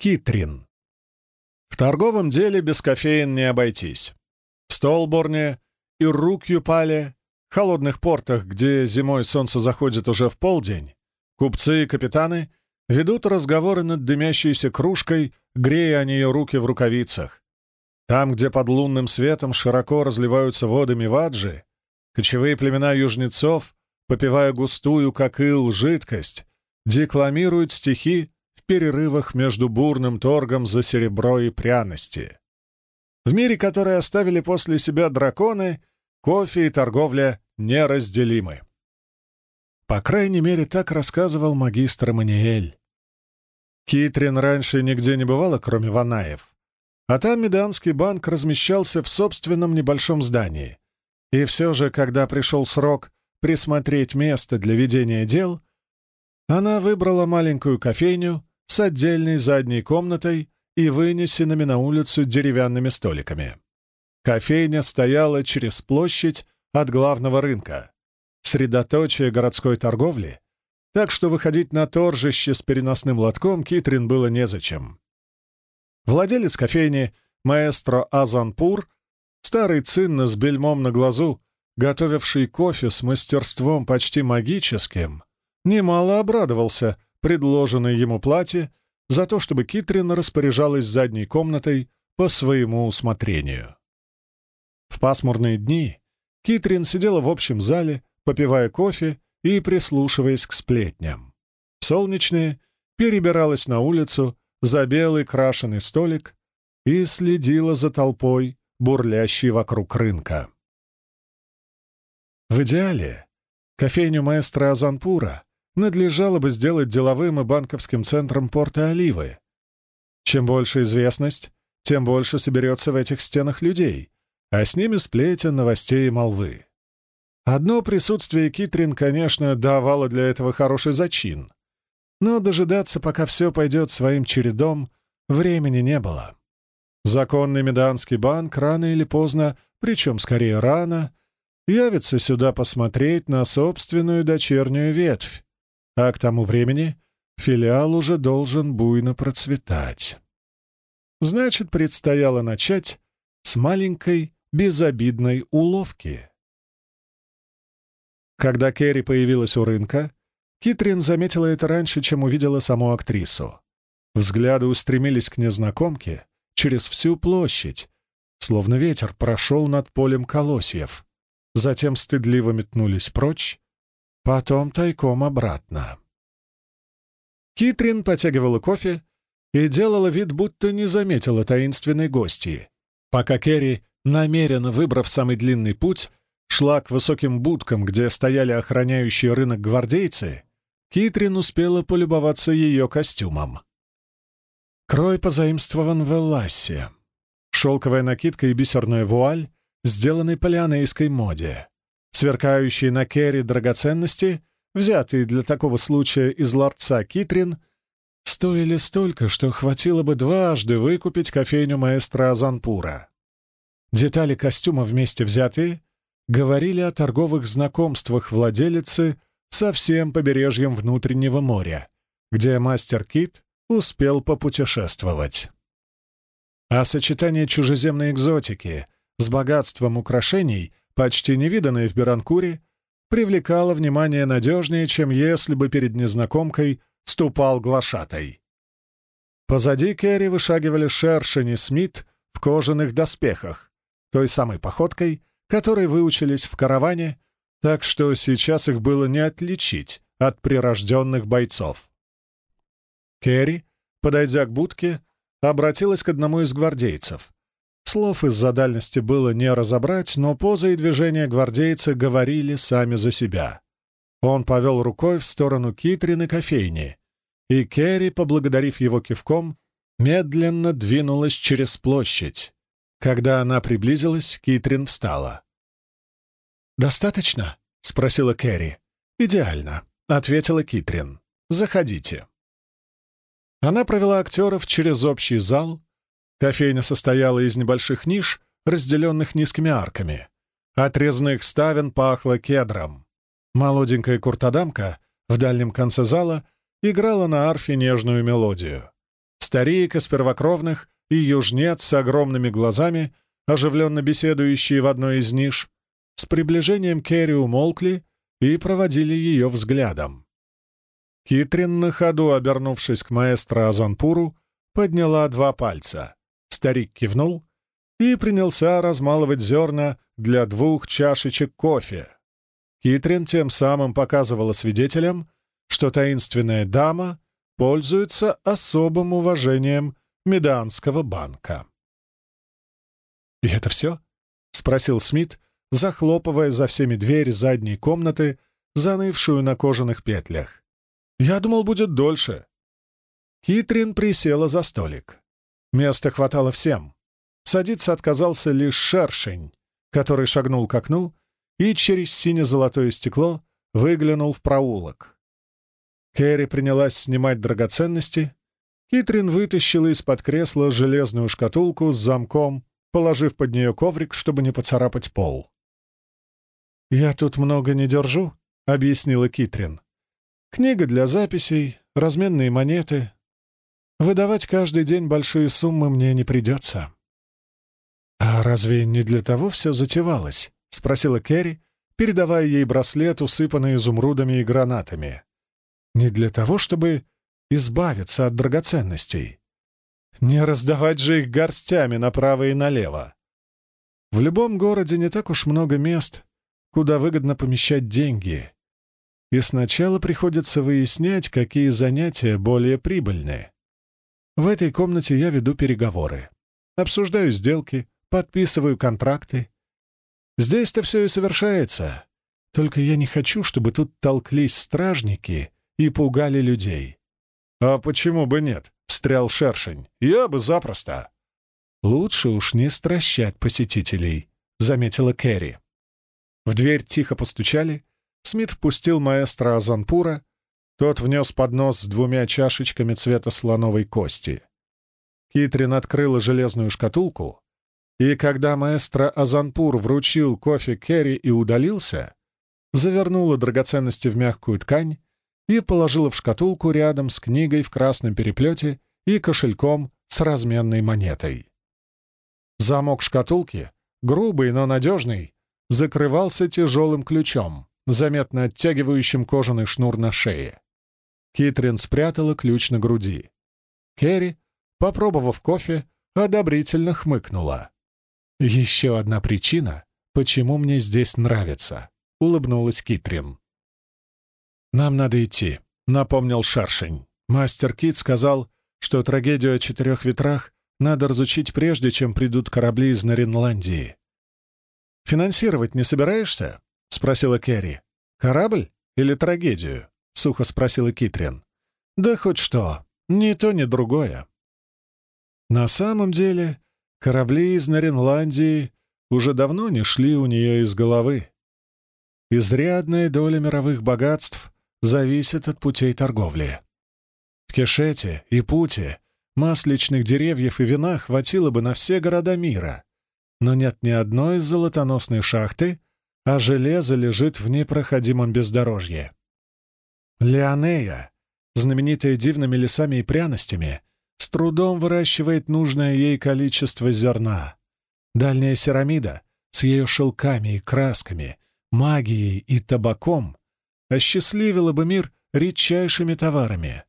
Китрин. В торговом деле без кофеин не обойтись. В Столборне и Рукюпале, холодных портах, где зимой солнце заходит уже в полдень, купцы и капитаны ведут разговоры над дымящейся кружкой, грея о нее руки в рукавицах. Там, где под лунным светом широко разливаются воды Миваджи, кочевые племена южнецов, попивая густую, как ил, жидкость, декламируют стихи перерывах между бурным торгом за серебро и пряности. В мире, который оставили после себя драконы, кофе и торговля неразделимы. По крайней мере, так рассказывал магистр Маниэль. Китрин раньше нигде не бывала, кроме Ванаев. А там Меданский банк размещался в собственном небольшом здании. И все же, когда пришел срок присмотреть место для ведения дел, она выбрала маленькую кофейню с отдельной задней комнатой и вынесенными на улицу деревянными столиками. Кофейня стояла через площадь от главного рынка, средоточие городской торговли, так что выходить на торжище с переносным лотком Китрин было незачем. Владелец кофейни, маэстро Азанпур, старый цинна с бельмом на глазу, готовивший кофе с мастерством почти магическим, немало обрадовался предложенной ему плате за то, чтобы Китрин распоряжалась задней комнатой по своему усмотрению. В пасмурные дни Китрин сидела в общем зале, попивая кофе и прислушиваясь к сплетням. Солнечные перебиралась на улицу за белый крашеный столик и следила за толпой, бурлящей вокруг рынка. В идеале кофейню маэстро Азанпура надлежало бы сделать деловым и банковским центром порта Оливы. Чем больше известность, тем больше соберется в этих стенах людей, а с ними сплетен новостей и молвы. Одно присутствие Китрин, конечно, давало для этого хороший зачин, но дожидаться, пока все пойдет своим чередом, времени не было. Законный Меданский банк рано или поздно, причем скорее рано, явится сюда посмотреть на собственную дочернюю ветвь, а к тому времени филиал уже должен буйно процветать. Значит, предстояло начать с маленькой безобидной уловки. Когда Керри появилась у рынка, Китрин заметила это раньше, чем увидела саму актрису. Взгляды устремились к незнакомке через всю площадь, словно ветер прошел над полем колосьев. Затем стыдливо метнулись прочь, потом тайком обратно. Китрин потягивала кофе и делала вид, будто не заметила таинственной гости, пока Керри, намеренно выбрав самый длинный путь, шла к высоким будкам, где стояли охраняющие рынок гвардейцы, Китрин успела полюбоваться ее костюмом. Крой позаимствован в Элласе. Шелковая накидка и бисерная вуаль сделаны по лианейской моде. Сверкающие на Керри драгоценности, взятые для такого случая из ларца Китрин, стоили столько, что хватило бы дважды выкупить кофейню маэстро Азанпура. Детали костюма вместе взятые говорили о торговых знакомствах владелицы со всем побережьем внутреннего моря, где мастер Кит успел попутешествовать. А сочетание чужеземной экзотики с богатством украшений, почти невиданное в Беранкуре, привлекало внимание надежнее, чем если бы перед незнакомкой ступал глашатай. Позади Керри вышагивали Шершень и Смит в кожаных доспехах, той самой походкой, которой выучились в караване, так что сейчас их было не отличить от прирожденных бойцов. Керри, подойдя к будке, обратилась к одному из гвардейцев. Слов из-за дальности было не разобрать, но поза и движения гвардейца говорили сами за себя. Он повел рукой в сторону Китрины кофейни, и Керри, поблагодарив его кивком, медленно двинулась через площадь. Когда она приблизилась, Китрин встала. «Достаточно?» — спросила Кэрри. «Идеально», — ответила Китрин. «Заходите». Она провела актеров через общий зал. Кофейня состояла из небольших ниш, разделенных низкими арками. От резных ставен пахло кедром. Молоденькая куртадамка в дальнем конце зала играла на арфе нежную мелодию. Старик из первокровных и южнец с огромными глазами, оживленно беседующие в одной из ниш, с приближением Керри умолкли и проводили ее взглядом. Китрин на ходу, обернувшись к маэстро Азанпуру, подняла два пальца. Старик кивнул и принялся размалывать зерна для двух чашечек кофе. Китрин тем самым показывала свидетелям, что таинственная дама пользуется особым уважением Меданского банка. «И это все?» — спросил Смит, захлопывая за всеми дверь задней комнаты, занывшую на кожаных петлях. «Я думал, будет дольше». Китрин присела за столик. Места хватало всем. Садиться отказался лишь шершень, который шагнул к окну и через сине-золотое стекло выглянул в проулок. Кэрри принялась снимать драгоценности. Китрин вытащила из-под кресла железную шкатулку с замком, положив под нее коврик, чтобы не поцарапать пол. «Я тут много не держу», — объяснила Китрин. «Книга для записей, разменные монеты. Выдавать каждый день большие суммы мне не придется». «А разве не для того все затевалось?» — спросила Кэрри, передавая ей браслет, усыпанный изумрудами и гранатами. «Не для того, чтобы избавиться от драгоценностей. Не раздавать же их горстями направо и налево. В любом городе не так уж много мест, куда выгодно помещать деньги. И сначала приходится выяснять, какие занятия более прибыльные. В этой комнате я веду переговоры. Обсуждаю сделки, подписываю контракты. Здесь-то все и совершается. Только я не хочу, чтобы тут толклись стражники и пугали людей. «А почему бы нет?» — встрял Шершень. «Я бы запросто». «Лучше уж не стращать посетителей», — заметила Кэрри. В дверь тихо постучали. Смит впустил маэстро Азанпура. Тот внес поднос с двумя чашечками цвета слоновой кости. Китрин открыла железную шкатулку, и когда маэстро Азанпур вручил кофе Керри и удалился, завернула драгоценности в мягкую ткань и положила в шкатулку рядом с книгой в красном переплете и кошельком с разменной монетой. Замок шкатулки, грубый, но надежный, закрывался тяжелым ключом, заметно оттягивающим кожаный шнур на шее. Китрин спрятала ключ на груди. Керри, попробовав кофе, одобрительно хмыкнула. «Еще одна причина, почему мне здесь нравится», — улыбнулась Китрин. «Нам надо идти», — напомнил Шаршень. Мастер Кит сказал, что трагедию о четырех ветрах надо разучить прежде, чем придут корабли из Наринландии. «Финансировать не собираешься?» — спросила Керри. «Корабль или трагедию?» — сухо спросила Китрин. «Да хоть что. Ни то, ни другое». На самом деле, корабли из Наринландии уже давно не шли у нее из головы. Изрядная доля мировых богатств зависит от путей торговли. В Кешете и Путе масличных деревьев и вина хватило бы на все города мира, но нет ни одной золотоносной шахты, а железо лежит в непроходимом бездорожье. Леонея, знаменитая дивными лесами и пряностями, с трудом выращивает нужное ей количество зерна. Дальняя Серамида с ее шелками и красками, магией и табаком осчастливила бы мир редчайшими товарами.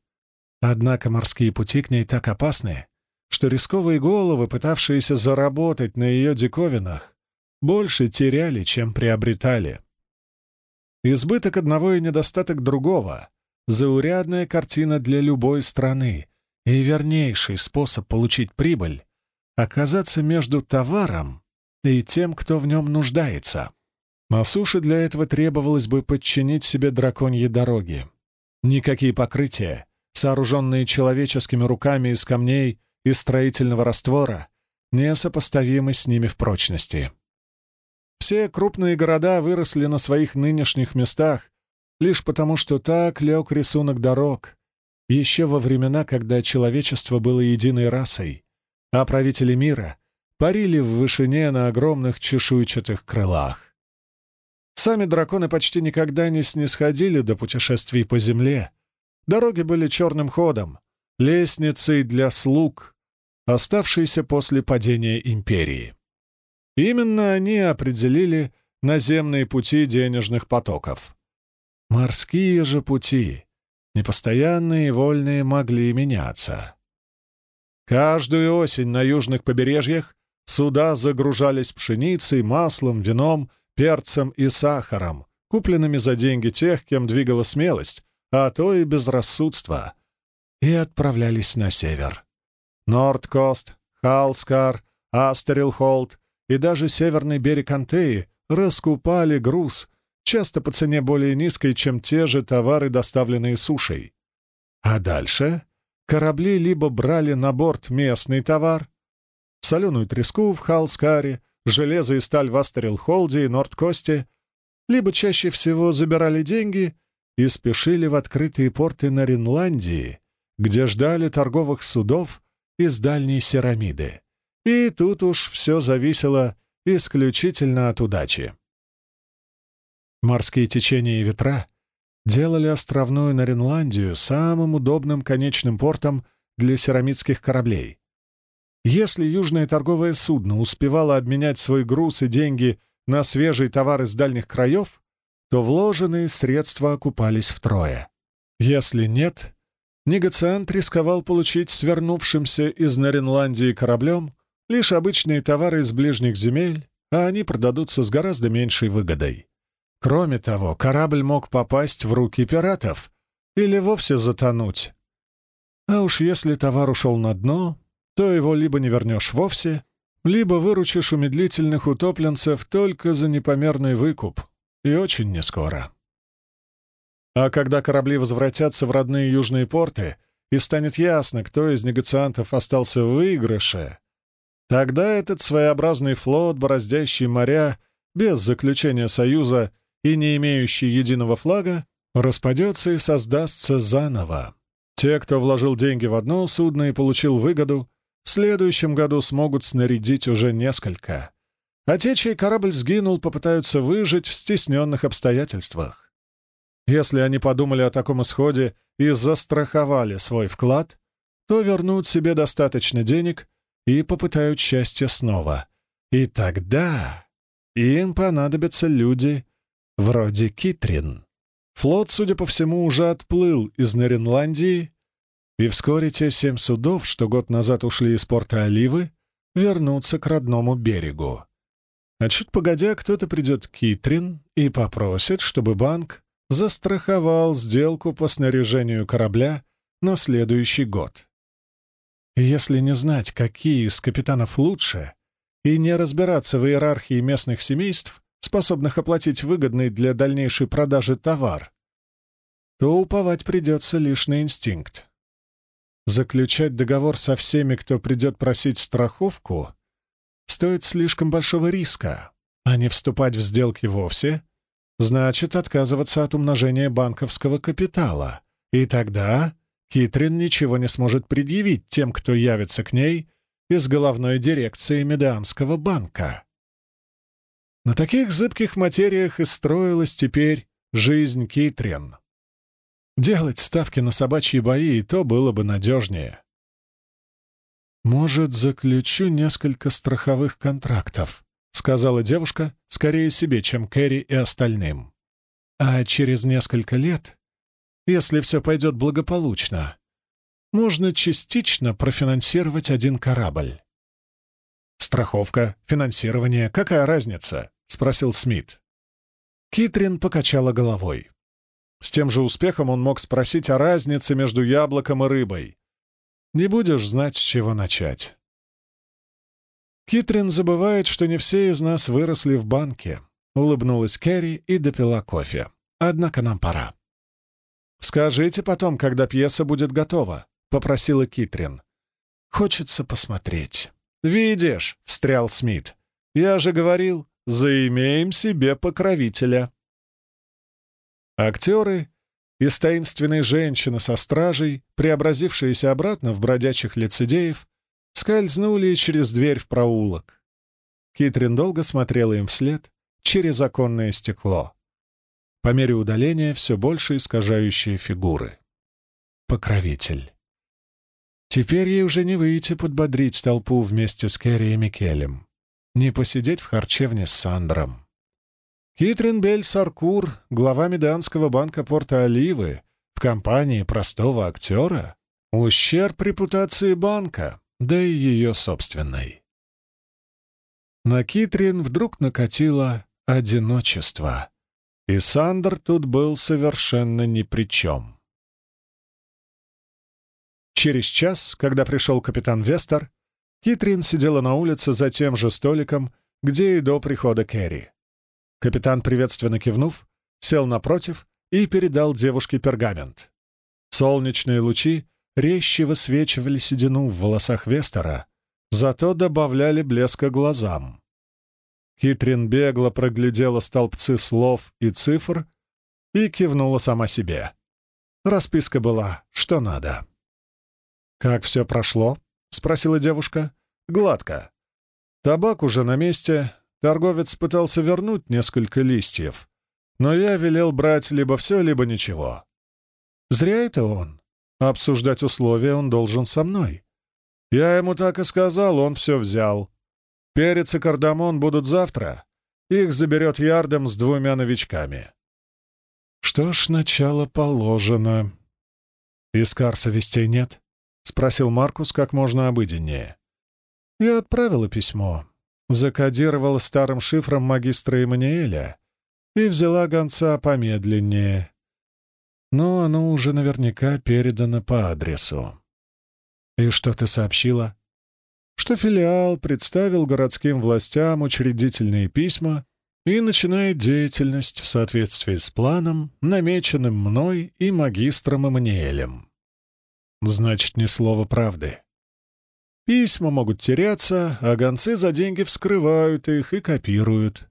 Однако морские пути к ней так опасны, что рисковые головы, пытавшиеся заработать на ее диковинах, больше теряли, чем приобретали. Избыток одного и недостаток другого — заурядная картина для любой страны и вернейший способ получить прибыль — оказаться между товаром и тем, кто в нем нуждается. На суше для этого требовалось бы подчинить себе драконьи дороги. Никакие покрытия, сооруженные человеческими руками из камней и строительного раствора, несопоставимы с ними в прочности. Все крупные города выросли на своих нынешних местах лишь потому, что так лег рисунок дорог, еще во времена, когда человечество было единой расой, а правители мира парили в вышине на огромных чешуйчатых крылах. Сами драконы почти никогда не снисходили до путешествий по земле. Дороги были черным ходом, лестницей для слуг, оставшейся после падения империи. Именно они определили наземные пути денежных потоков. Морские же пути, непостоянные и вольные, могли меняться. Каждую осень на южных побережьях суда загружались пшеницей, маслом, вином, перцем и сахаром, купленными за деньги тех, кем двигала смелость, а то и безрассудство, и отправлялись на север. Нордкост, Халскар, Астерилхолд и даже северный берег Антеи раскупали груз, часто по цене более низкой, чем те же товары, доставленные сушей. А дальше корабли либо брали на борт местный товар, соленую треску в Халскаре, железо и сталь в Астерилхолде и Нордкосте, либо чаще всего забирали деньги и спешили в открытые порты на Ринландии, где ждали торговых судов из дальней Серамиды. И тут уж все зависело исключительно от удачи. Морские течения и ветра делали островную Наринландию самым удобным конечным портом для серамидских кораблей. Если южное торговое судно успевало обменять свой груз и деньги на свежий товар из дальних краев, то вложенные средства окупались втрое. Если нет, негациант рисковал получить свернувшимся из Наринландии кораблем лишь обычные товары из ближних земель, а они продадутся с гораздо меньшей выгодой. Кроме того, корабль мог попасть в руки пиратов или вовсе затонуть. А уж если товар ушел на дно, то его либо не вернешь вовсе, либо выручишь у медлительных утопленцев только за непомерный выкуп, и очень нескоро. А когда корабли возвратятся в родные южные порты, и станет ясно, кто из негациантов остался в выигрыше, тогда этот своеобразный флот, бороздящий моря, без заключения союза и не имеющий единого флага, распадется и создастся заново. Те, кто вложил деньги в одно судно и получил выгоду, в следующем году смогут снарядить уже несколько. А те, чей корабль сгинул, попытаются выжить в стесненных обстоятельствах. Если они подумали о таком исходе и застраховали свой вклад, то вернут себе достаточно денег и попытают счастье снова. И тогда им понадобятся люди вроде Китрин. Флот, судя по всему, уже отплыл из Наринландии, и вскоре те семь судов, что год назад ушли из порта Оливы, вернутся к родному берегу. А чуть погодя, кто-то придет к Китрин и попросит, чтобы банк застраховал сделку по снаряжению корабля на следующий год. Если не знать, какие из капитанов лучше, и не разбираться в иерархии местных семейств, способных оплатить выгодный для дальнейшей продажи товар, то уповать придется лишь на инстинкт. Заключать договор со всеми, кто придет просить страховку, стоит слишком большого риска, а не вступать в сделки вовсе значит отказываться от умножения банковского капитала, и тогда Китрин ничего не сможет предъявить тем, кто явится к ней из головной дирекции Медианского банка. На таких зыбких материях и строилась теперь жизнь Китрин. Делать ставки на собачьи бои и то было бы надежнее. «Может, заключу несколько страховых контрактов», — сказала девушка, скорее себе, чем Кэрри и остальным. «А через несколько лет, если все пойдет благополучно, можно частично профинансировать один корабль». «Страховка, финансирование, какая разница?» — спросил Смит. Китрин покачала головой. С тем же успехом он мог спросить о разнице между яблоком и рыбой. Не будешь знать, с чего начать. Китрин забывает, что не все из нас выросли в банке. Улыбнулась Кэрри и допила кофе. Однако нам пора. «Скажите потом, когда пьеса будет готова», — попросила Китрин. «Хочется посмотреть». «Видишь», — встрял Смит. «Я же говорил, заимеем себе покровителя». Актеры из таинственной женщины со стражей, преобразившиеся обратно в бродячих лицедеев, скользнули через дверь в проулок. Китрин долго смотрела им вслед через оконное стекло. По мере удаления все больше искажающие фигуры. Покровитель. Теперь ей уже не выйти подбодрить толпу вместе с Керри и Микелем, не посидеть в харчевне с Сандром. Китрин Бель Саркур, глава Меданского банка Порта Оливы, в компании простого актера — ущерб репутации банка, да и ее собственной. На Китрин вдруг накатило одиночество, и Сандер тут был совершенно ни при чем. Через час, когда пришел капитан Вестер, Китрин сидела на улице за тем же столиком, где и до прихода Керри. Капитан, приветственно кивнув, сел напротив и передал девушке пергамент. Солнечные лучи резче высвечивали седину в волосах Вестера, зато добавляли блеска глазам. Китрин бегло проглядела столбцы слов и цифр и кивнула сама себе. Расписка была, что надо. «Как все прошло?» — спросила девушка. «Гладко. Табак уже на месте. Торговец пытался вернуть несколько листьев, но я велел брать либо все, либо ничего. Зря это он. Обсуждать условия он должен со мной. Я ему так и сказал, он все взял. Перец и кардамон будут завтра. Их заберет Ярдом с двумя новичками. Что ж, начало положено. Из Карса вестей нет? — спросил Маркус как можно обыденнее. «Я отправила письмо, закодировала старым шифром магистра Эммануэля и взяла гонца помедленнее. Но оно уже наверняка передано по адресу». «И что ты сообщила?» «Что филиал представил городским властям учредительные письма и начинает деятельность в соответствии с планом, намеченным мной и магистром Эммануэлем». Значит, ни слова правды. Письма могут теряться, а гонцы за деньги вскрывают их и копируют.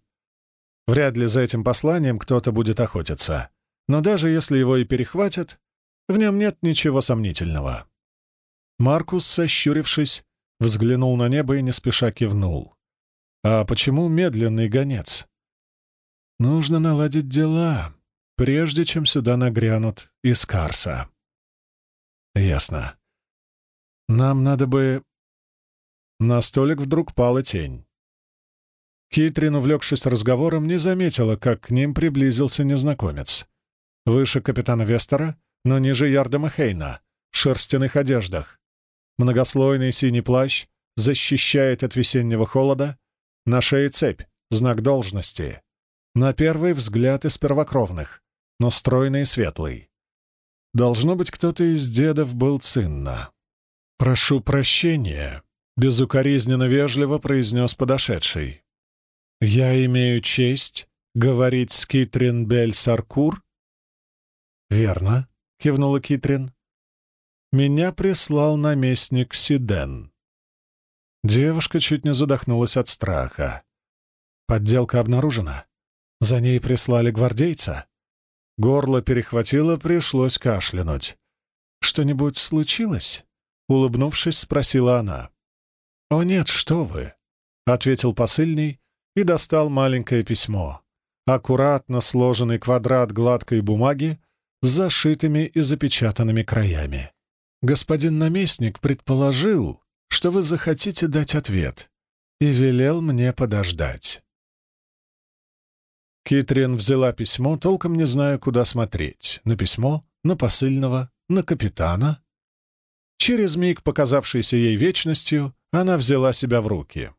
Вряд ли за этим посланием кто-то будет охотиться. Но даже если его и перехватят, в нем нет ничего сомнительного. Маркус, сощурившись, взглянул на небо и не спеша кивнул. «А почему медленный гонец?» «Нужно наладить дела, прежде чем сюда нагрянут из Карса». «Ясно. Нам надо бы...» На столик вдруг пала тень. Китрин, увлекшись разговором, не заметила, как к ним приблизился незнакомец. Выше капитана Вестера, но ниже Ярдема Хейна, в шерстяных одеждах. Многослойный синий плащ защищает от весеннего холода, на шее цепь, знак должности. На первый взгляд из первокровных, но стройный и светлый. Должно быть, кто-то из дедов был цинна. «Прошу прощения», — безукоризненно вежливо произнес подошедший. «Я имею честь говорить с Китрин Бель Саркур?» «Верно», — кивнула Китрин. «Меня прислал наместник Сиден». Девушка чуть не задохнулась от страха. Подделка обнаружена. За ней прислали гвардейца. Горло перехватило, пришлось кашлянуть. «Что-нибудь случилось?» — улыбнувшись, спросила она. «О нет, что вы!» — ответил посыльный и достал маленькое письмо. Аккуратно сложенный квадрат гладкой бумаги с зашитыми и запечатанными краями. «Господин наместник предположил, что вы захотите дать ответ, и велел мне подождать». Китрин взяла письмо, толком не зная, куда смотреть. На письмо, на посыльного, на капитана. Через миг, показавшийся ей вечностью, она взяла себя в руки.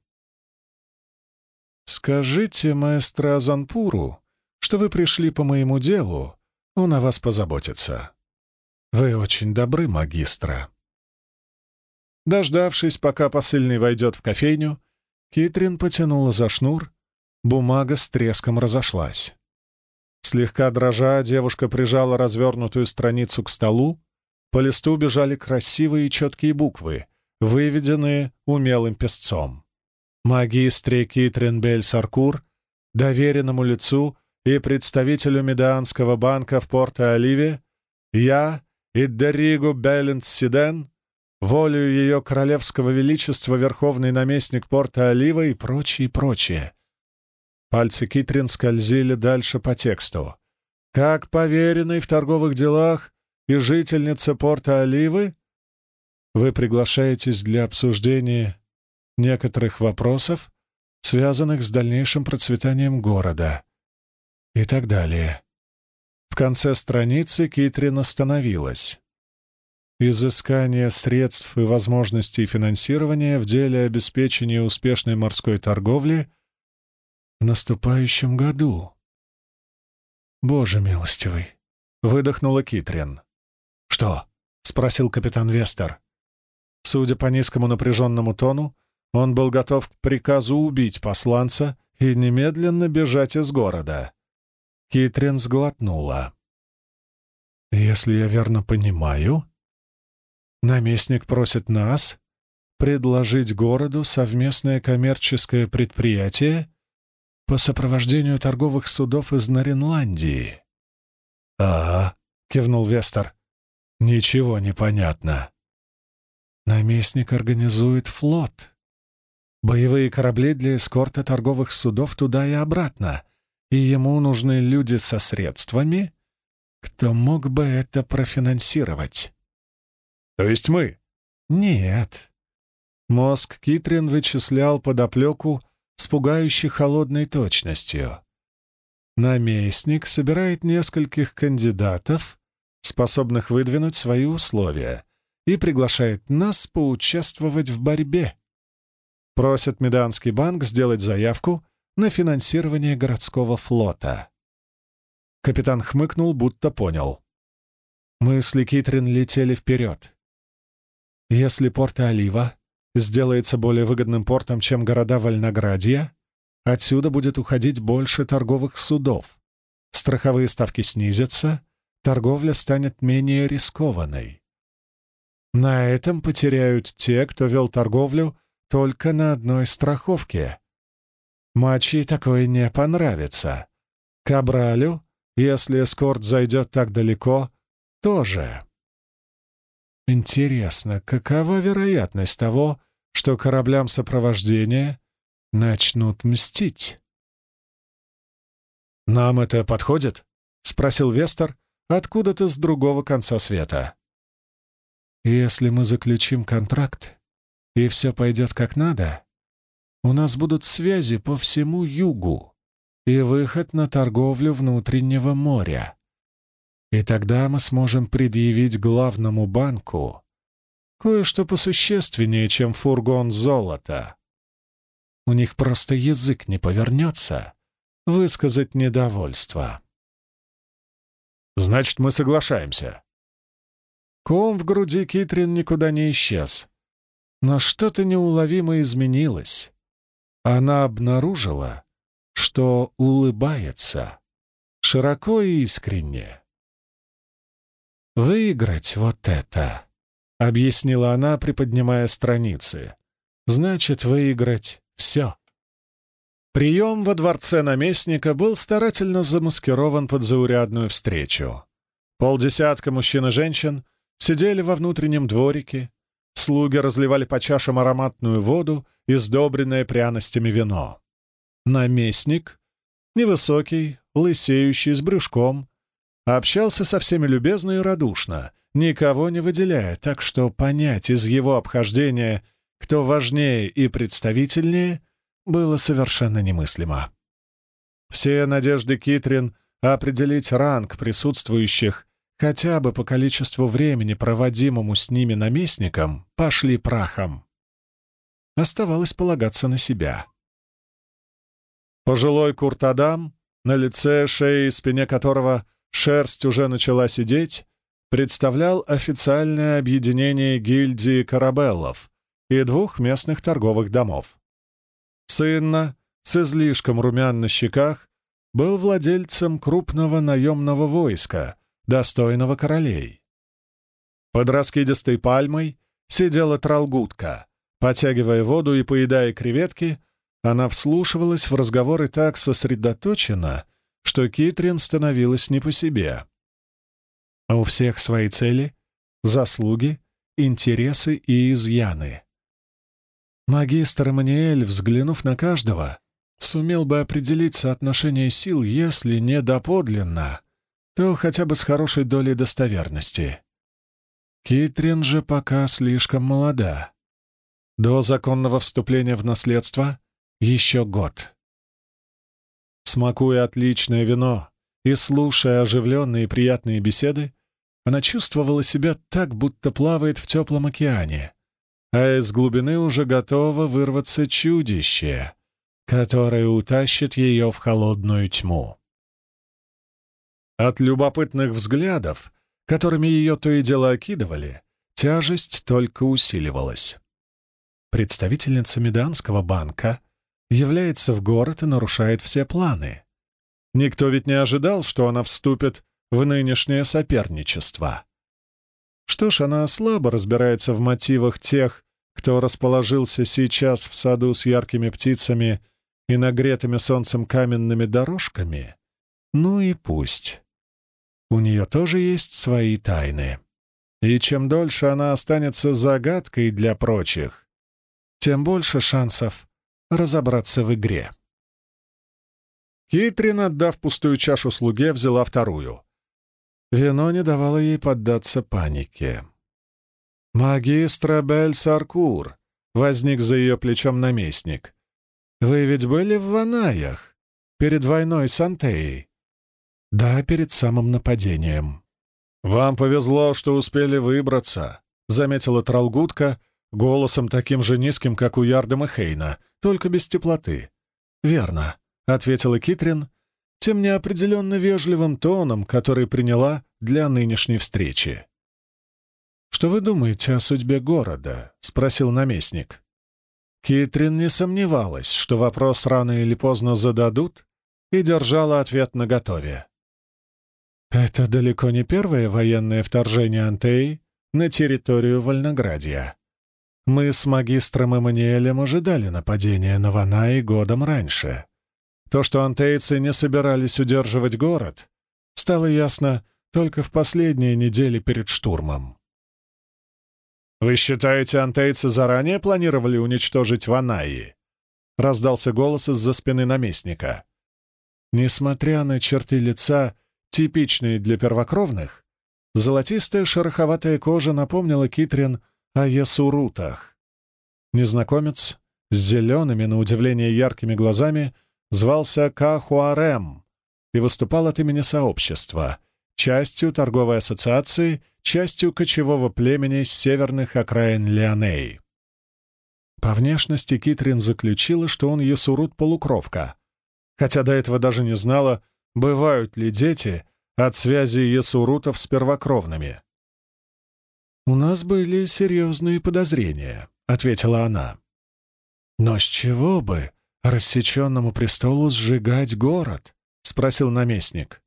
«Скажите маэстро Азанпуру, что вы пришли по моему делу, он о вас позаботится. Вы очень добры, магистра». Дождавшись, пока посыльный войдет в кофейню, Китрин потянула за шнур Бумага с треском разошлась. Слегка дрожа, девушка прижала развернутую страницу к столу. По листу бежали красивые и четкие буквы, выведенные умелым песцом. Магистре Китренбель Саркур, доверенному лицу и представителю Медианского банка в Порто-Оливе, я, Иддеригу Белленс Сиден, волею ее королевского величества верховный наместник Порто-Олива и прочее, прочее. Пальцы Китрин скользили дальше по тексту. Как поверенный в торговых делах и жительница порта Оливы, вы приглашаетесь для обсуждения некоторых вопросов, связанных с дальнейшим процветанием города и так далее. В конце страницы Китрин остановилась. Изыскание средств и возможностей финансирования в деле обеспечения успешной морской торговли в наступающем году. «Боже милостивый!» — выдохнула Китрин. «Что?» — спросил капитан Вестер. Судя по низкому напряженному тону, он был готов к приказу убить посланца и немедленно бежать из города. Китрин сглотнула. «Если я верно понимаю, наместник просит нас предложить городу совместное коммерческое предприятие по сопровождению торговых судов из Наринландии». «Ага», — кивнул Вестер. «Ничего не понятно». Наместник организует флот. Боевые корабли для эскорта торговых судов туда и обратно, и ему нужны люди со средствами, кто мог бы это профинансировать. То есть мы? Нет. Мозг Китрин вычислял подоплеку с пугающей холодной точностью. Наместник собирает нескольких кандидатов, способных выдвинуть свои условия, и приглашает нас поучаствовать в борьбе. Просит Меданский банк сделать заявку на финансирование городского флота. Капитан хмыкнул, будто понял. Мысли Китрин летели вперед. Если порт Олива сделается более выгодным портом, чем города Вольноградья, отсюда будет уходить больше торговых судов. Страховые ставки снизятся, торговля станет менее рискованной. На этом потеряют те, кто вел торговлю только на одной страховке. Мачи такое не понравится. Кабралю, если эскорт зайдет так далеко, тоже. Интересно, какова вероятность того, что кораблям сопровождения начнут мстить? «Нам это подходит?» — спросил Вестер откуда-то с другого конца света. «Если мы заключим контракт, и все пойдет как надо, у нас будут связи по всему югу и выход на торговлю внутреннего моря. И тогда мы сможем предъявить главному банку кое-что посущественнее, чем фургон золота. У них просто язык не повернется высказать недовольство. «Значит, мы соглашаемся». Ком в груди Китрин никуда не исчез. Но что-то неуловимо изменилось она обнаружила, что улыбается широко и искренне. «Выиграть вот это», — объяснила она, приподнимая страницы, — «значит, выиграть все». Прием во дворце наместника был старательно замаскирован под заурядную встречу. Полдесятка мужчин и женщин сидели во внутреннем дворике, Слуги разливали по чашам ароматную воду и сдобренное пряностями вино. Наместник, невысокий, лысеющий, с брюшком, общался со всеми любезно и радушно, никого не выделяя, так что понять из его обхождения, кто важнее и представительнее, было совершенно немыслимо. Все надежды Китрин определить ранг присутствующих хотя бы по количеству времени, проводимому с ними наместником, пошли прахом. Оставалось полагаться на себя. Пожилой Куртадам, на лице, шее и спине которого шерсть уже начала сидеть, представлял официальное объединение гильдии корабеллов и двух местных торговых домов. Цинна, с излишком румян на щеках, был владельцем крупного наемного войска, достойного королей. Под раскидистой пальмой сидела тралгутка. Потягивая воду и поедая креветки, она вслушивалась в разговоры так сосредоточенно, что Китрин становилась не по себе. А у всех свои цели, заслуги, интересы и изъяны. Магистр Эммануэль, взглянув на каждого, сумел бы определить соотношение сил, если не доподлинно, то хотя бы с хорошей долей достоверности. Китрин же пока слишком молода. До законного вступления в наследство еще год. Смакуя отличное вино и слушая оживленные и приятные беседы, она чувствовала себя так, будто плавает в теплом океане, а из глубины уже готово вырваться чудище, которое утащит ее в холодную тьму. От любопытных взглядов, которыми ее то и дело окидывали, тяжесть только усиливалась. Представительница Меданского банка является в город и нарушает все планы. Никто ведь не ожидал, что она вступит в нынешнее соперничество. Что ж, она слабо разбирается в мотивах тех, кто расположился сейчас в саду с яркими птицами и нагретыми солнцем каменными дорожками. Ну и пусть. У нее тоже есть свои тайны. И чем дольше она останется загадкой для прочих, тем больше шансов разобраться в игре. Китрин, отдав пустую чашу слуге, взяла вторую. Вино не давало ей поддаться панике. «Магистра Бель Саркур», — возник за ее плечом наместник. «Вы ведь были в Ванаях перед войной с Антеей?» «Да, перед самым нападением». «Вам повезло, что успели выбраться», — заметила Тралгутка, голосом таким же низким, как у Ярдема Хейна, только без теплоты. «Верно», — ответила Китрин, тем неопределенно вежливым тоном, который приняла для нынешней встречи. «Что вы думаете о судьбе города?» — спросил наместник. Китрин не сомневалась, что вопрос рано или поздно зададут, и держала ответ наготове. Это далеко не первое военное вторжение Антеи на территорию Вольноградия. Мы с магистром Эммануэлем ожидали нападения на Ванаи годом раньше. То, что антейцы не собирались удерживать город, стало ясно только в последние недели перед штурмом. «Вы считаете, антейцы заранее планировали уничтожить Ванаи?» — раздался голос из-за спины наместника. Несмотря на черты лица, типичные для первокровных, золотистая шероховатая кожа напомнила Китрин о ясурутах. Незнакомец с зелеными, на удивление яркими глазами, звался Кахуарем и выступал от имени сообщества, частью торговой ассоциации, частью кочевого племени с северных окраин Леонеи. По внешности Китрин заключила, что он ясурут-полукровка, хотя до этого даже не знала, бывают ли дети от связи ясурутов с первокровными. «У нас были серьезные подозрения», — ответила она. «Но с чего бы рассеченному престолу сжигать город?» — спросил наместник.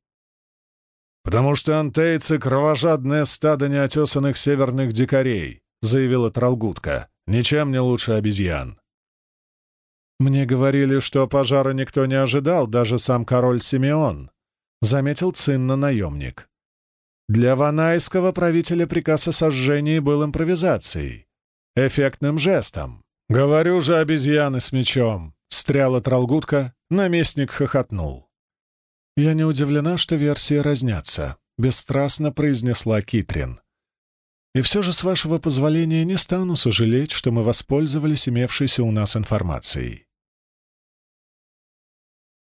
«Потому что антейцы — кровожадное стадо неотесанных северных дикарей», — заявила Тралгутка. «Ничем не лучше обезьян». «Мне говорили, что пожара никто не ожидал, даже сам король Симеон», — заметил цинно наемник. Для ванайского правителя приказ о сожжении был импровизацией, эффектным жестом. «Говорю же, обезьяны с мечом!» — встряла Тралгутка, наместник хохотнул. «Я не удивлена, что версии разнятся», — бесстрастно произнесла Китрин. «И все же, с вашего позволения, не стану сожалеть, что мы воспользовались имевшейся у нас информацией».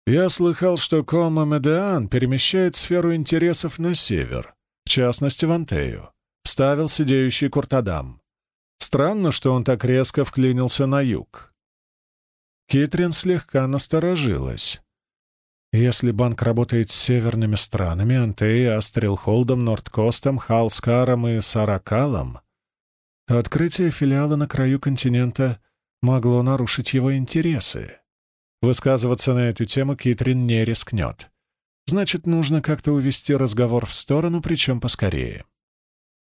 «Я слыхал, что Кома Медеан перемещает сферу интересов на север», в частности в Антею, вставил сидеющий Куртадам. Странно, что он так резко вклинился на юг. Китрин слегка насторожилась. Если банк работает с северными странами, Антеей, Астрелхолдом, Нордкостом, Халскаром и Саракалом, то открытие филиала на краю континента могло нарушить его интересы. Высказываться на эту тему Китрин не рискнет. Значит, нужно как-то увести разговор в сторону, причем поскорее.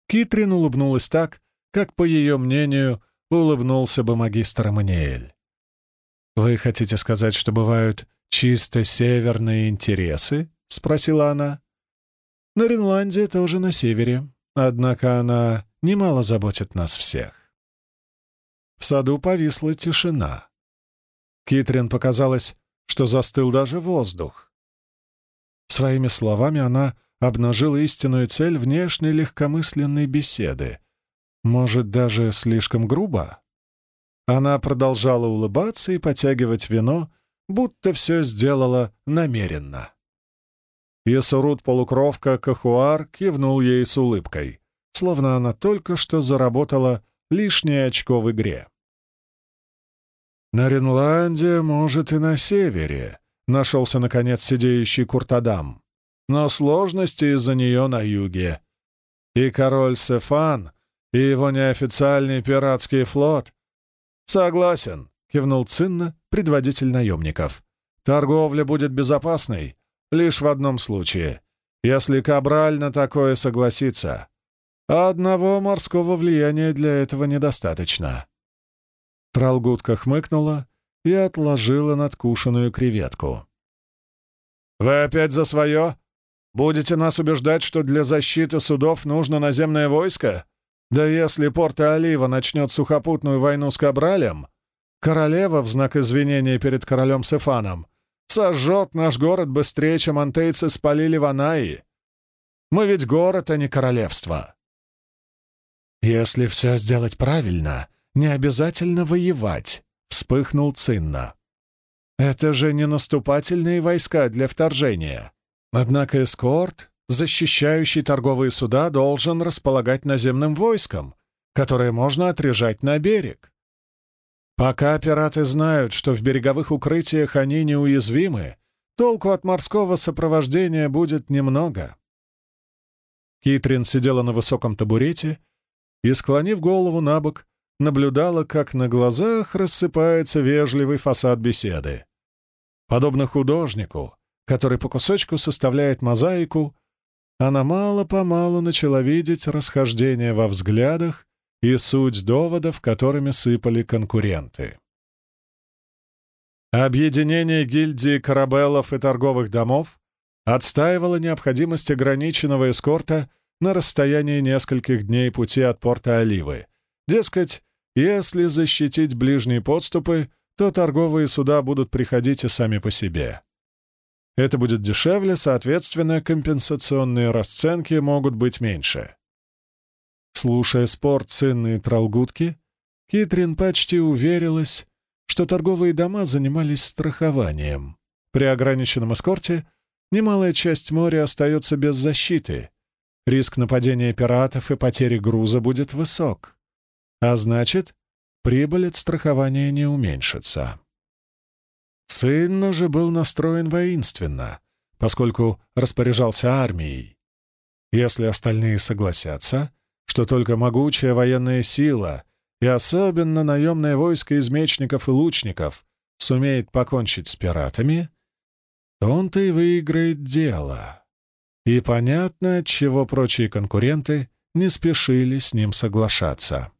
Китрин улыбнулась так, как, по ее мнению, улыбнулся бы магистр Маниэль. «Вы хотите сказать, что бывают чисто северные интересы?» — спросила она. «На Ринландии тоже на севере, однако она немало заботит нас всех». В саду повисла тишина. Китрин показалось, что застыл даже воздух. Своими словами она обнажила истинную цель внешней легкомысленной беседы, Может, даже слишком грубо? Она продолжала улыбаться и потягивать вино, будто все сделала намеренно. Ясурут-полукровка Кахуар кивнул ей с улыбкой, словно она только что заработала лишнее очко в игре. «На Ренланде, может, и на севере», — нашелся, наконец, сидеющий Куртадам. «Но сложности из-за нее на юге. И король Сефан, и его неофициальный пиратский флот...» «Согласен», — кивнул Цинна, предводитель наемников. «Торговля будет безопасной, Лишь в одном случае, если Кабраль на такое согласится. Одного морского влияния для этого недостаточно. Тралгутка хмыкнула и отложила надкушенную креветку. «Вы опять за свое? Будете нас убеждать, что для защиты судов нужно наземное войско? Да если Порто-Олива начнет сухопутную войну с Кабралем, королева в знак извинения перед королем Сефаном Сожжет наш город быстрее, чем антейцы спалили Ванаи. Мы ведь город, а не королевство. Если все сделать правильно, не обязательно воевать, вспыхнул Цинна. Это же не наступательные войска для вторжения. Однако эскорт, защищающий торговые суда, должен располагать наземным войском, которое можно отрежать на берег. Пока пираты знают, что в береговых укрытиях они неуязвимы, толку от морского сопровождения будет немного. Китрин сидела на высоком табурете и, склонив голову на бок, наблюдала, как на глазах рассыпается вежливый фасад беседы. Подобно художнику, который по кусочку составляет мозаику, она мало-помалу начала видеть расхождение во взглядах и суть доводов, которыми сыпали конкуренты. Объединение гильдии корабелов и торговых домов отстаивало необходимость ограниченного эскорта на расстоянии нескольких дней пути от порта Оливы. Дескать, если защитить ближние подступы, то торговые суда будут приходить и сами по себе. Это будет дешевле, соответственно, компенсационные расценки могут быть меньше. Слушая спор ценные тралгутки, Китрин почти уверилась, что торговые дома занимались страхованием. При ограниченном эскорте немалая часть моря остается без защиты. Риск нападения пиратов и потери груза будет высок. А значит, прибыль от страхования не уменьшится. Цинно же был настроен воинственно, поскольку распоряжался армией. Если остальные согласятся, что только могучая военная сила и особенно наемное войско из мечников и лучников сумеет покончить с пиратами, он-то и выиграет дело. И понятно, чего прочие конкуренты не спешили с ним соглашаться.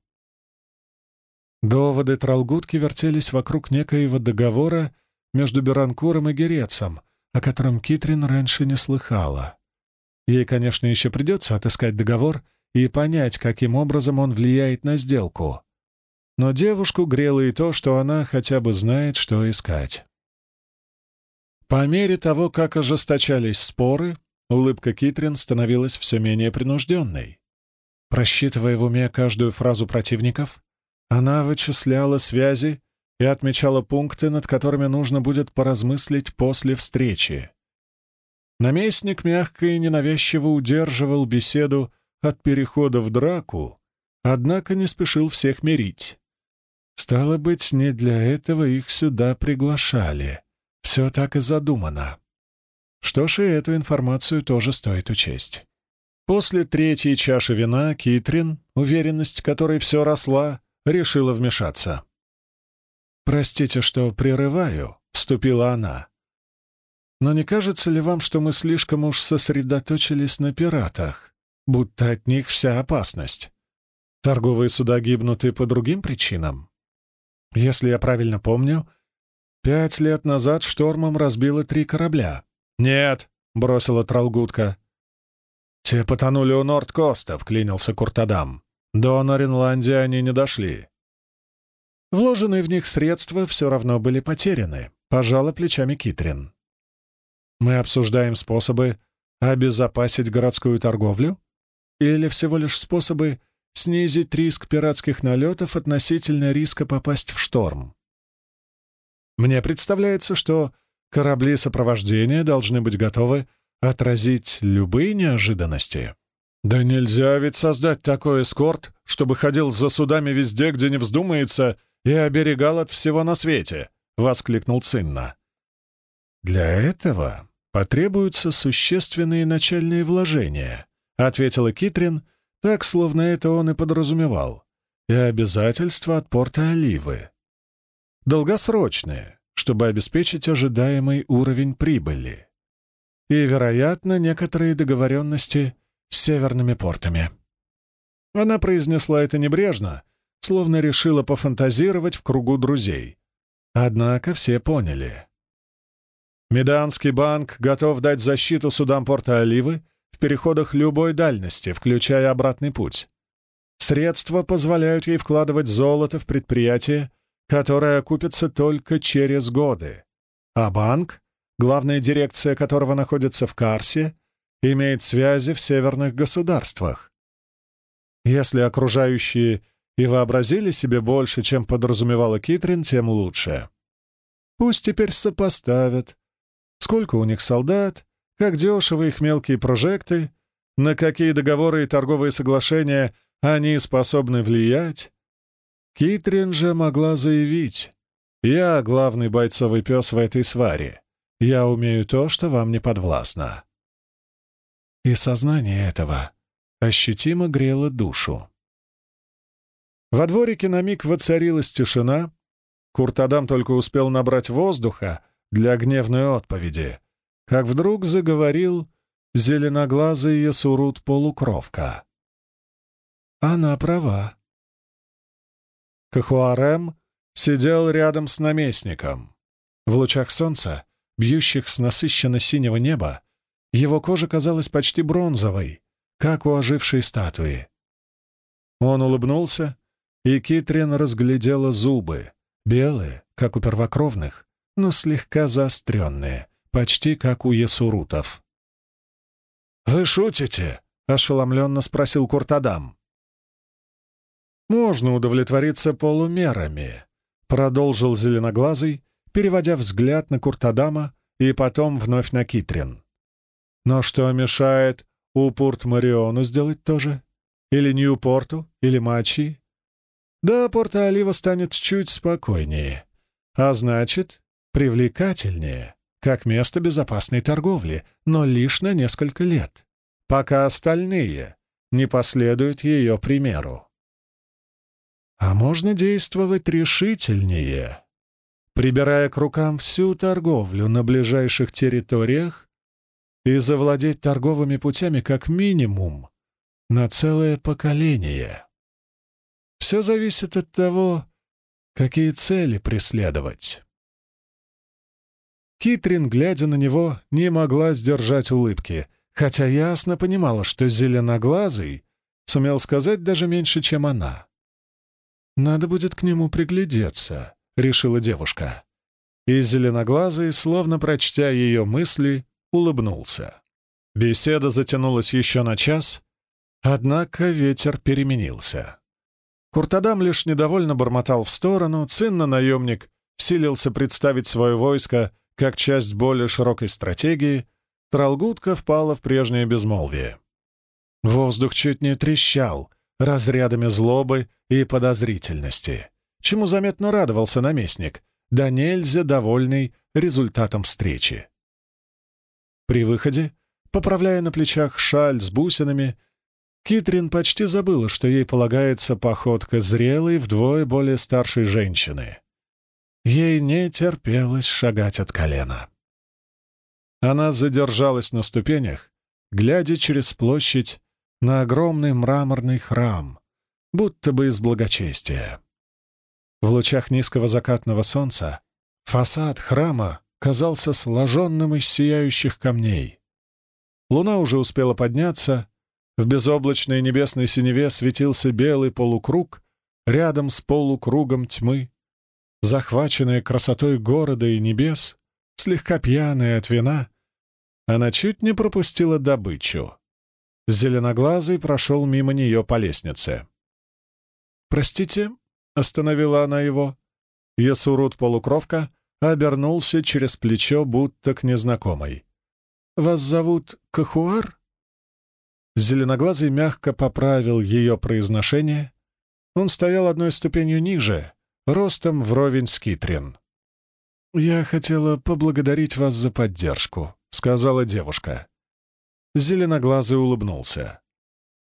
Доводы Тралгутки вертелись вокруг некоего договора между Беранкуром и Герецом, о котором Китрин раньше не слыхала. Ей, конечно, еще придется отыскать договор и понять, каким образом он влияет на сделку. Но девушку грело и то, что она хотя бы знает, что искать. По мере того, как ожесточались споры, улыбка Китрин становилась все менее принужденной. Просчитывая в уме каждую фразу противников, она вычисляла связи и отмечала пункты, над которыми нужно будет поразмыслить после встречи. Наместник мягко и ненавязчиво удерживал беседу от перехода в драку, однако не спешил всех мирить. Стало быть, не для этого их сюда приглашали. Все так и задумано. Что ж, и эту информацию тоже стоит учесть. После третьей чаши вина Китрин, уверенность которой все росла, решила вмешаться. «Простите, что прерываю», — вступила она. «Но не кажется ли вам, что мы слишком уж сосредоточились на пиратах? будто от них вся опасность. Торговые суда гибнут и по другим причинам. Если я правильно помню, пять лет назад штормом разбило три корабля. «Нет», — бросила Тралгутка. «Те потонули у Норд-Коста», — вклинился Куртадам. «До Норинландии они не дошли». Вложенные в них средства все равно были потеряны, пожала плечами Китрин. «Мы обсуждаем способы обезопасить городскую торговлю?» или всего лишь способы снизить риск пиратских налетов относительно риска попасть в шторм. Мне представляется, что корабли сопровождения должны быть готовы отразить любые неожиданности. Да нельзя ведь создать такой эскорт, чтобы ходил за судами везде, где не вздумается, и оберегал от всего на свете, — воскликнул Цинна. Для этого потребуются существенные начальные вложения, — ответила Китрин, так, словно это он и подразумевал, и обязательства от порта Оливы. Долгосрочные, чтобы обеспечить ожидаемый уровень прибыли. И, вероятно, некоторые договоренности с северными портами. Она произнесла это небрежно, словно решила пофантазировать в кругу друзей. Однако все поняли. Меданский банк готов дать защиту судам порта Оливы в переходах любой дальности, включая обратный путь. Средства позволяют ей вкладывать золото в предприятие, которое окупится только через годы. А банк, главная дирекция которого находится в Карсе, имеет связи в северных государствах. Если окружающие и вообразили себе больше, чем подразумевала Китрин, тем лучше. Пусть теперь сопоставят, сколько у них солдат, как дешевы их мелкие прожекты, на какие договоры и торговые соглашения они способны влиять. Китрин же могла заявить, «Я главный бойцовый пес в этой сваре. Я умею то, что вам не подвластно». И сознание этого ощутимо грело душу. Во дворике на миг воцарилась тишина. Куртадам только успел набрать воздуха для гневной отповеди, как вдруг заговорил зеленоглазый Ясурут полукровка. Она права. Кахуарем сидел рядом с наместником. В лучах солнца, бьющих с насыщенно синего неба, его кожа казалась почти бронзовой, как у ожившей статуи. Он улыбнулся, и Китрин разглядела зубы, белые, как у первокровных, но слегка заостренные, почти как у ясурутов. «Вы шутите?» — ошеломленно спросил Куртадам. «Можно удовлетвориться полумерами», — продолжил Зеленоглазый, переводя взгляд на Куртадама и потом вновь на Китрин. Но что мешает Упорт-Мариону сделать то же? Или Ньюпорту? Или Мачи? Да, Порто-Олива станет чуть спокойнее. А значит, привлекательнее, как место безопасной торговли, но лишь на несколько лет, пока остальные не последуют ее примеру. А можно действовать решительнее, прибирая к рукам всю торговлю на ближайших территориях и завладеть торговыми путями как минимум на целое поколение. Все зависит от того, какие цели преследовать. Китрин, глядя на него, не могла сдержать улыбки, хотя ясно понимала, что зеленоглазый сумел сказать даже меньше, чем она. «Надо будет к нему приглядеться», — решила девушка. И зеленоглазый, словно прочтя ее мысли, улыбнулся. Беседа затянулась еще на час, однако ветер переменился. Куртадам лишь недовольно бормотал в сторону, цинно-наемник силился представить свое войско как часть более широкой стратегии, Тралгутка впала в прежнее безмолвие. Воздух чуть не трещал разрядами злобы и подозрительности, чему заметно радовался наместник, да нельзя довольный результатом встречи. При выходе, поправляя на плечах шаль с бусинами, Китрин почти забыла, что ей полагается походка зрелой, вдвое более старшей женщины. Ей не терпелось шагать от колена. Она задержалась на ступенях, глядя через площадь на огромный мраморный храм, будто бы из благочестия. В лучах низкого закатного солнца фасад храма казался сложенным из сияющих камней. Луна уже успела подняться, в безоблачной небесной синеве светился белый полукруг рядом с полукругом тьмы. Захваченная красотой города и небес, слегка пьяная от вина, она чуть не пропустила добычу. Зеленоглазый прошел мимо нее по лестнице. «Простите?» — остановила она его. Ясурут-полукровка обернулся через плечо, будто к незнакомой. «Вас зовут Кахуар?» Зеленоглазый мягко поправил ее произношение. Он стоял одной ступенью ниже, ростом вровень с Китрин. «Я хотела поблагодарить вас за поддержку», — сказала девушка. Зеленоглазый улыбнулся.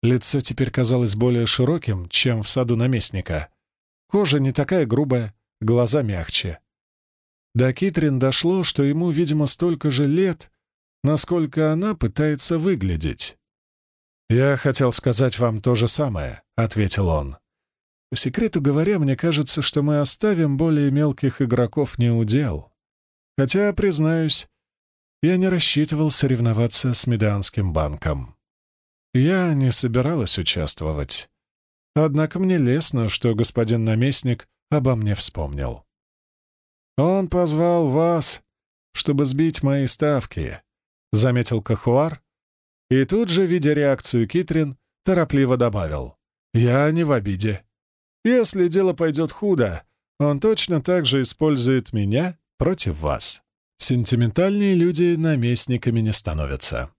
Лицо теперь казалось более широким, чем в саду наместника. Кожа не такая грубая, глаза мягче. До Китрин дошло, что ему, видимо, столько же лет, насколько она пытается выглядеть. «Я хотел сказать вам то же самое», — ответил он. «По секрету говоря, мне кажется, что мы оставим более мелких игроков неудел. Хотя, признаюсь, я не рассчитывал соревноваться с Медианским банком. Я не собиралась участвовать. Однако мне лестно, что господин наместник обо мне вспомнил. Он позвал вас, чтобы сбить мои ставки, — заметил Кахуар, и тут же, видя реакцию Китрин, торопливо добавил. «Я не в обиде. Если дело пойдет худо, он точно так же использует меня против вас. Сентиментальные люди наместниками не становятся».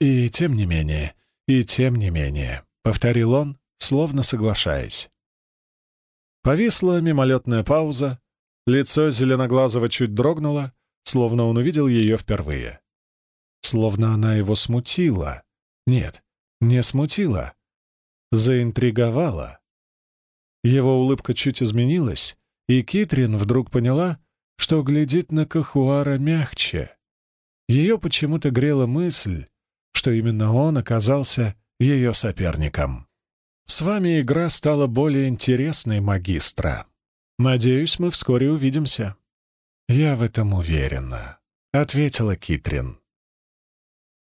И тем не менее, «И тем не менее», — повторил он, словно соглашаясь. Повисла мимолетная пауза, лицо Зеленоглазого чуть дрогнуло, словно он увидел ее впервые. Словно она его смутила. Нет, не смутила. Заинтриговала. Его улыбка чуть изменилась, и Китрин вдруг поняла, что глядит на Кахуара мягче. Ее почему-то грела мысль, что именно он оказался ее соперником. «С вами игра стала более интересной, магистра. Надеюсь, мы вскоре увидимся». «Я в этом уверена», — ответила Китрин.